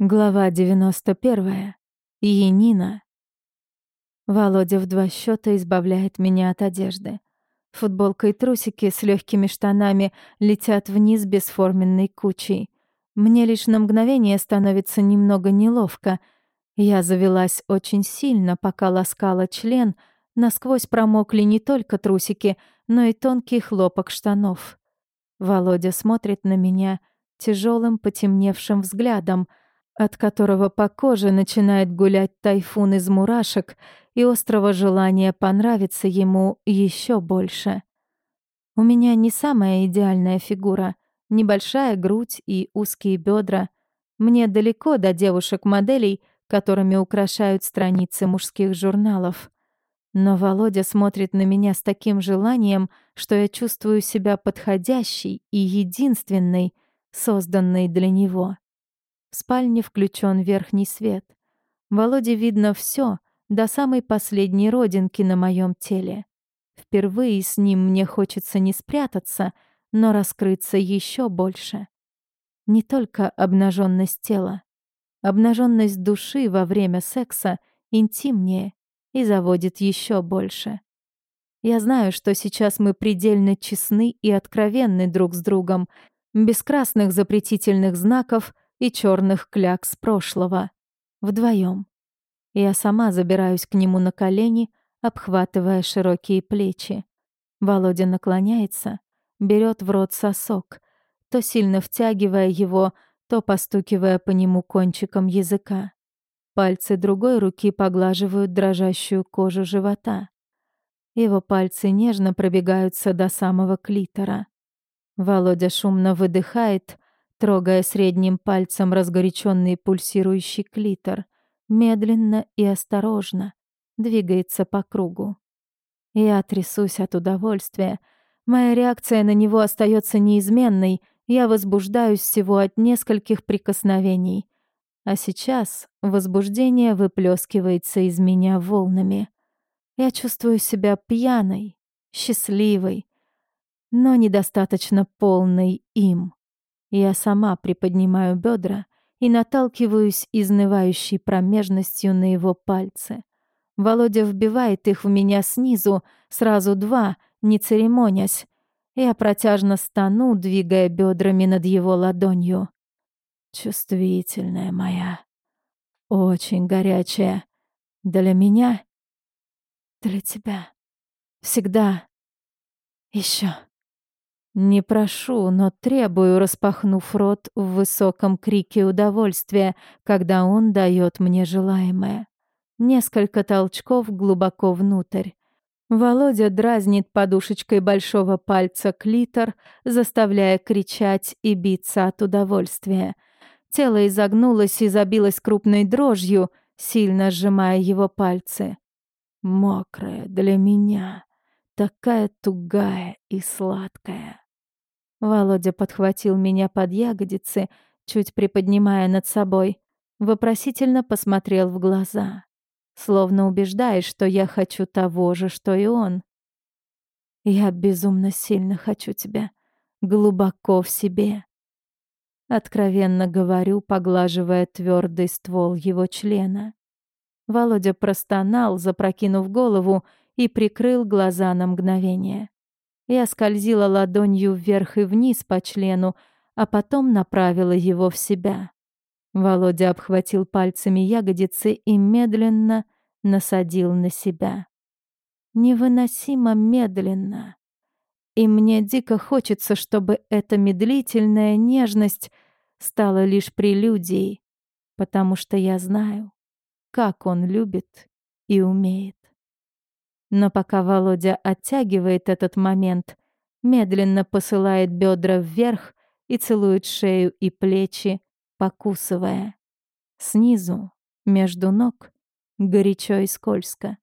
Глава 91. Янина. Володя в два счета избавляет меня от одежды. Футболка и трусики с легкими штанами летят вниз бесформенной кучей. Мне лишь на мгновение становится немного неловко. Я завелась очень сильно, пока ласкала член. Насквозь промокли не только трусики, но и тонкий хлопок штанов. Володя смотрит на меня тяжелым потемневшим взглядом — от которого по коже начинает гулять тайфун из мурашек и острого желания понравиться ему еще больше. У меня не самая идеальная фигура, небольшая грудь и узкие бедра. Мне далеко до девушек-моделей, которыми украшают страницы мужских журналов. Но Володя смотрит на меня с таким желанием, что я чувствую себя подходящей и единственной, созданной для него. В спальне включен верхний свет. Володе видно все до самой последней родинки на моем теле. Впервые с ним мне хочется не спрятаться, но раскрыться еще больше. Не только обнаженность тела. Обнаженность души во время секса интимнее и заводит еще больше. Я знаю, что сейчас мы предельно честны и откровенны друг с другом, без красных запретительных знаков — и черных клякс прошлого. Вдвоем. Я сама забираюсь к нему на колени, обхватывая широкие плечи. Володя наклоняется, берет в рот сосок, то сильно втягивая его, то постукивая по нему кончиком языка. Пальцы другой руки поглаживают дрожащую кожу живота. Его пальцы нежно пробегаются до самого клитора. Володя шумно выдыхает, трогая средним пальцем разгоряченный пульсирующий клитор, медленно и осторожно двигается по кругу. Я трясусь от удовольствия. Моя реакция на него остается неизменной. Я возбуждаюсь всего от нескольких прикосновений. А сейчас возбуждение выплескивается из меня волнами. Я чувствую себя пьяной, счастливой, но недостаточно полной им. Я сама приподнимаю бедра и наталкиваюсь изнывающей промежностью на его пальцы. Володя вбивает их в меня снизу, сразу два, не церемонясь. Я протяжно стану, двигая бедрами над его ладонью. Чувствительная моя, очень горячая. Для меня, для тебя. Всегда. Еще. Не прошу, но требую, распахнув рот в высоком крике удовольствия, когда он дает мне желаемое. Несколько толчков глубоко внутрь. Володя дразнит подушечкой большого пальца клитор, заставляя кричать и биться от удовольствия. Тело изогнулось и забилось крупной дрожью, сильно сжимая его пальцы. «Мокрая для меня, такая тугая и сладкая». Володя подхватил меня под ягодицы, чуть приподнимая над собой, вопросительно посмотрел в глаза, словно убеждаясь, что я хочу того же, что и он. Я безумно сильно хочу тебя, глубоко в себе. Откровенно говорю, поглаживая твердый ствол его члена. Володя простонал, запрокинув голову, и прикрыл глаза на мгновение. Я скользила ладонью вверх и вниз по члену, а потом направила его в себя. Володя обхватил пальцами ягодицы и медленно насадил на себя. Невыносимо медленно. И мне дико хочется, чтобы эта медлительная нежность стала лишь прелюдией, потому что я знаю, как он любит и умеет. Но пока Володя оттягивает этот момент, медленно посылает бедра вверх и целует шею и плечи, покусывая. Снизу, между ног, горячо и скользко.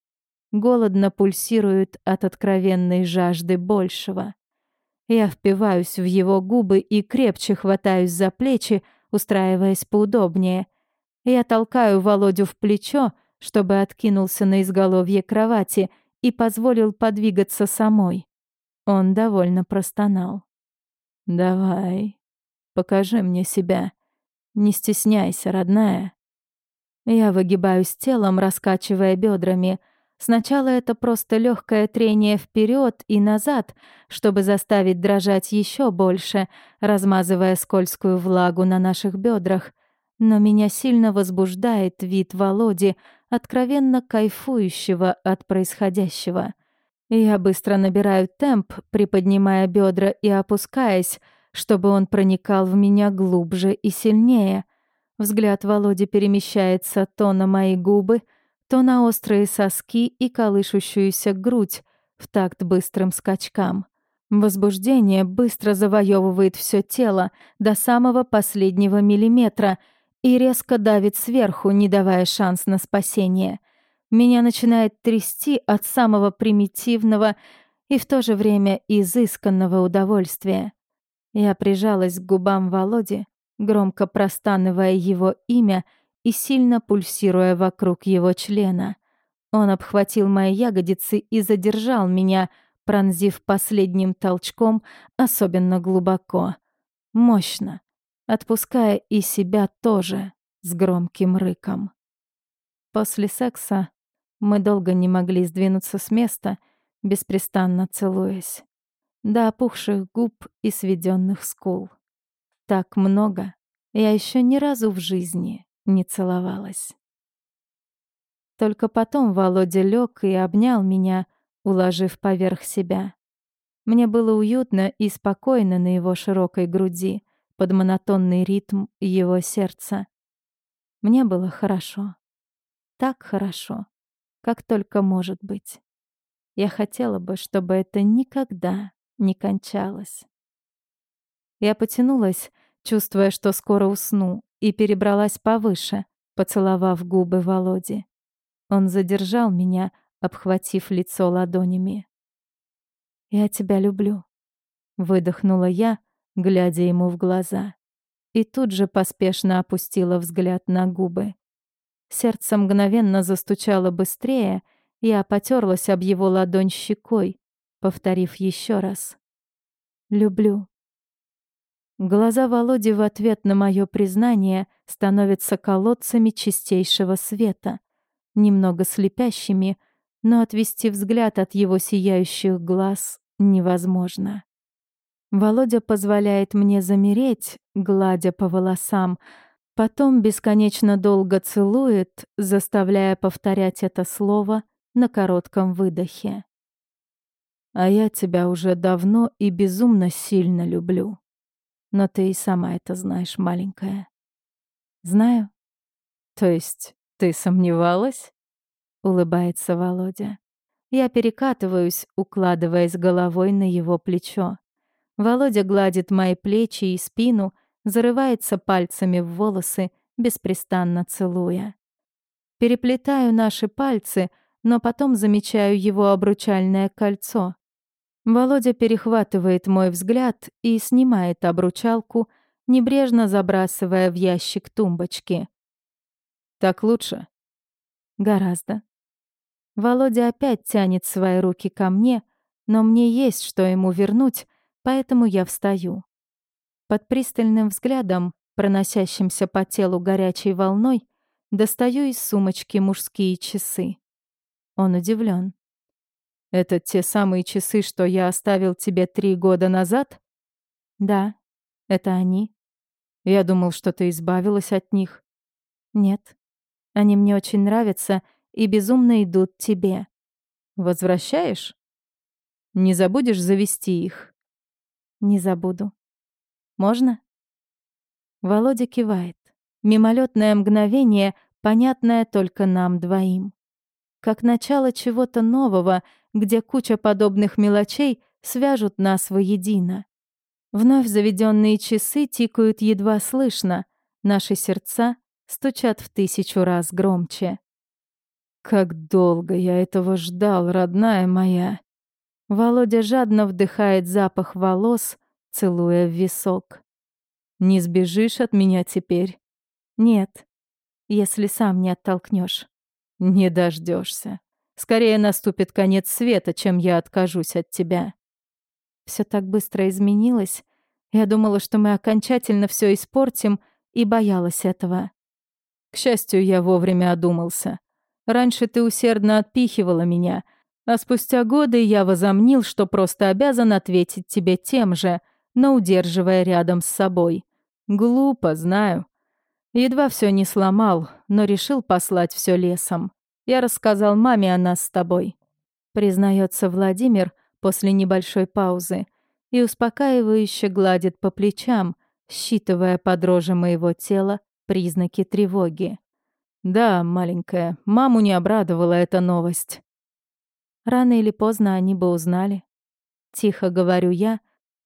Голодно пульсирует от откровенной жажды большего. Я впиваюсь в его губы и крепче хватаюсь за плечи, устраиваясь поудобнее. Я толкаю Володю в плечо, чтобы откинулся на изголовье кровати — и позволил подвигаться самой. Он довольно простонал. «Давай, покажи мне себя. Не стесняйся, родная. Я выгибаюсь телом, раскачивая бедрами. Сначала это просто легкое трение вперед и назад, чтобы заставить дрожать еще больше, размазывая скользкую влагу на наших бедрах. Но меня сильно возбуждает вид Володи, откровенно кайфующего от происходящего. Я быстро набираю темп, приподнимая бедра и опускаясь, чтобы он проникал в меня глубже и сильнее. Взгляд Володи перемещается то на мои губы, то на острые соски и колышущуюся грудь в такт быстрым скачкам. Возбуждение быстро завоевывает все тело до самого последнего миллиметра и резко давит сверху, не давая шанс на спасение. Меня начинает трясти от самого примитивного и в то же время изысканного удовольствия. Я прижалась к губам Володи, громко простанывая его имя и сильно пульсируя вокруг его члена. Он обхватил мои ягодицы и задержал меня, пронзив последним толчком особенно глубоко. Мощно, отпуская и себя тоже с громким рыком. После секса мы долго не могли сдвинуться с места, беспрестанно целуясь до опухших губ и сведенных скул. Так много я еще ни разу в жизни не целовалась. Только потом Володя лег и обнял меня, уложив поверх себя. Мне было уютно и спокойно на его широкой груди, под монотонный ритм его сердца. Мне было хорошо. Так хорошо, как только может быть. Я хотела бы, чтобы это никогда не кончалось. Я потянулась, чувствуя, что скоро усну, и перебралась повыше, поцеловав губы Володи. Он задержал меня, обхватив лицо ладонями. «Я тебя люблю», — выдохнула я, глядя ему в глаза. И тут же поспешно опустила взгляд на губы. Сердце мгновенно застучало быстрее, я потерлась об его ладонь щекой, повторив еще раз. «Люблю». Глаза Володи в ответ на мое признание становятся колодцами чистейшего света, немного слепящими, но отвести взгляд от его сияющих глаз невозможно. Володя позволяет мне замереть, гладя по волосам, потом бесконечно долго целует, заставляя повторять это слово на коротком выдохе. А я тебя уже давно и безумно сильно люблю. Но ты и сама это знаешь, маленькая. Знаю. То есть ты сомневалась? Улыбается Володя. Я перекатываюсь, укладываясь головой на его плечо. Володя гладит мои плечи и спину, зарывается пальцами в волосы, беспрестанно целуя. Переплетаю наши пальцы, но потом замечаю его обручальное кольцо. Володя перехватывает мой взгляд и снимает обручалку, небрежно забрасывая в ящик тумбочки. «Так лучше?» «Гораздо». Володя опять тянет свои руки ко мне, но мне есть что ему вернуть, поэтому я встаю. Под пристальным взглядом, проносящимся по телу горячей волной, достаю из сумочки мужские часы. Он удивлен. Это те самые часы, что я оставил тебе три года назад? Да, это они. Я думал, что ты избавилась от них. Нет. Они мне очень нравятся и безумно идут тебе. Возвращаешь? Не забудешь завести их? Не забуду. Можно? Володя кивает. Мимолетное мгновение, понятное только нам двоим. Как начало чего-то нового, где куча подобных мелочей свяжут нас воедино. Вновь заведенные часы тикают едва слышно, наши сердца стучат в тысячу раз громче. «Как долго я этого ждал, родная моя!» Володя жадно вдыхает запах волос, целуя в висок. «Не сбежишь от меня теперь?» «Нет, если сам не оттолкнешь. «Не дождешься. Скорее наступит конец света, чем я откажусь от тебя. Все так быстро изменилось. Я думала, что мы окончательно все испортим, и боялась этого. К счастью, я вовремя одумался. Раньше ты усердно отпихивала меня, а спустя годы я возомнил, что просто обязан ответить тебе тем же, но удерживая рядом с собой. Глупо, знаю. Едва все не сломал, но решил послать все лесом. Я рассказал маме о нас с тобой. Признается Владимир после небольшой паузы и успокаивающе гладит по плечам, считывая под дрожи моего тела признаки тревоги. Да, маленькая, маму не обрадовала эта новость. Рано или поздно они бы узнали. Тихо говорю я,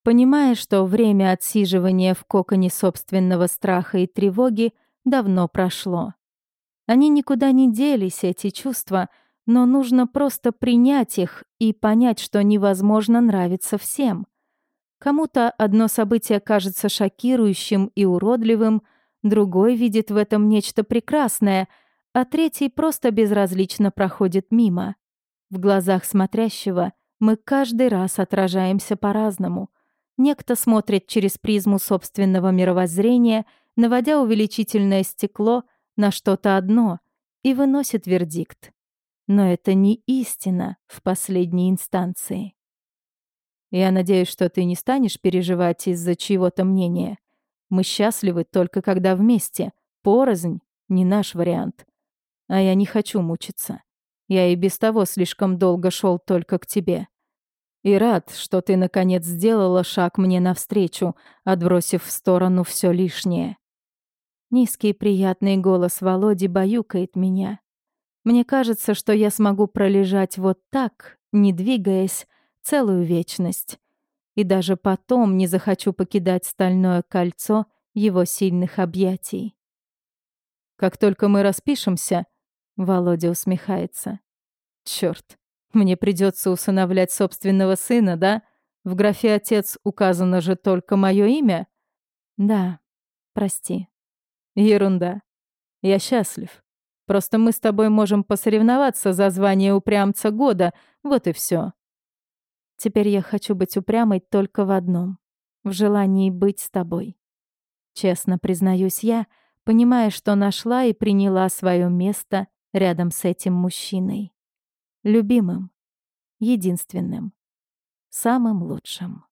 понимая, что время отсиживания в коконе собственного страха и тревоги давно прошло. Они никуда не делись, эти чувства, но нужно просто принять их и понять, что невозможно нравиться всем. Кому-то одно событие кажется шокирующим и уродливым — другой видит в этом нечто прекрасное, а третий просто безразлично проходит мимо. В глазах смотрящего мы каждый раз отражаемся по-разному. Некто смотрит через призму собственного мировоззрения, наводя увеличительное стекло на что-то одно и выносит вердикт. Но это не истина в последней инстанции. Я надеюсь, что ты не станешь переживать из-за чьего-то мнения. Мы счастливы только когда вместе. Порознь — не наш вариант. А я не хочу мучиться. Я и без того слишком долго шел только к тебе. И рад, что ты наконец сделала шаг мне навстречу, отбросив в сторону все лишнее. Низкий приятный голос Володи баюкает меня. Мне кажется, что я смогу пролежать вот так, не двигаясь, целую вечность и даже потом не захочу покидать стальное кольцо его сильных объятий. «Как только мы распишемся», — Володя усмехается. «Чёрт, мне придется усыновлять собственного сына, да? В графе «отец» указано же только мое имя?» «Да, прости». «Ерунда. Я счастлив. Просто мы с тобой можем посоревноваться за звание упрямца года, вот и все. Теперь я хочу быть упрямой только в одном — в желании быть с тобой. Честно признаюсь я, понимая, что нашла и приняла свое место рядом с этим мужчиной. Любимым, единственным, самым лучшим.